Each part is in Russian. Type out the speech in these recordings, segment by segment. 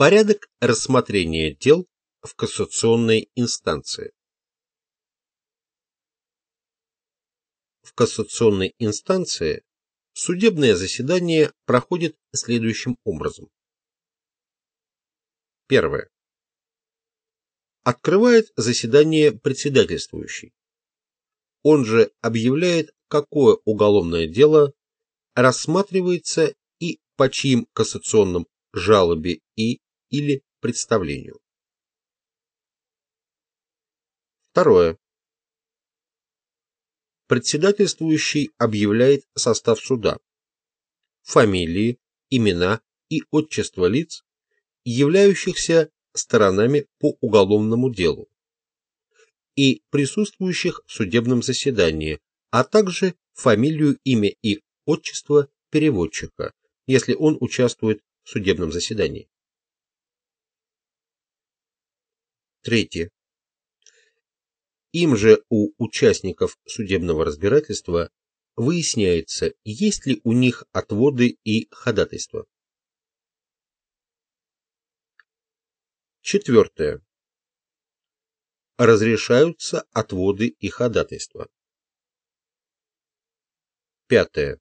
Порядок рассмотрения дел в кассационной инстанции. В кассационной инстанции судебное заседание проходит следующим образом. Первое. Открывает заседание председательствующий. Он же объявляет, какое уголовное дело рассматривается и по чьим кассационным жалобе и или представлению. Второе. Председательствующий объявляет состав суда, фамилии, имена и отчество лиц, являющихся сторонами по уголовному делу и присутствующих в судебном заседании, а также фамилию, имя и отчество переводчика, если он участвует в судебном заседании. Третье. Им же у участников судебного разбирательства выясняется, есть ли у них отводы и ходатайства. Четвертое. Разрешаются отводы и ходатайства. Пятое.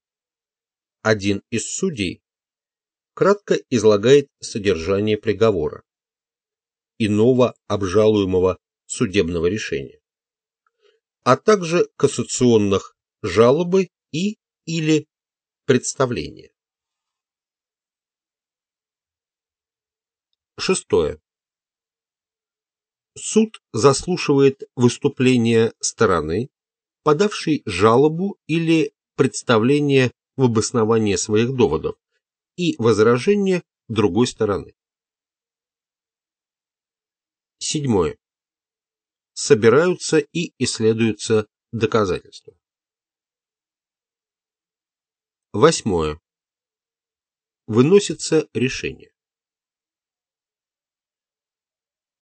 Один из судей кратко излагает содержание приговора, иного обжалуемого судебного решения а также кассационных жалобы и или представления. Шестое. Суд заслушивает выступление стороны, подавшей жалобу или представление в обоснование своих доводов и возражение другой стороны. Седьмое собираются и исследуются доказательства. Восьмое. Выносится решение.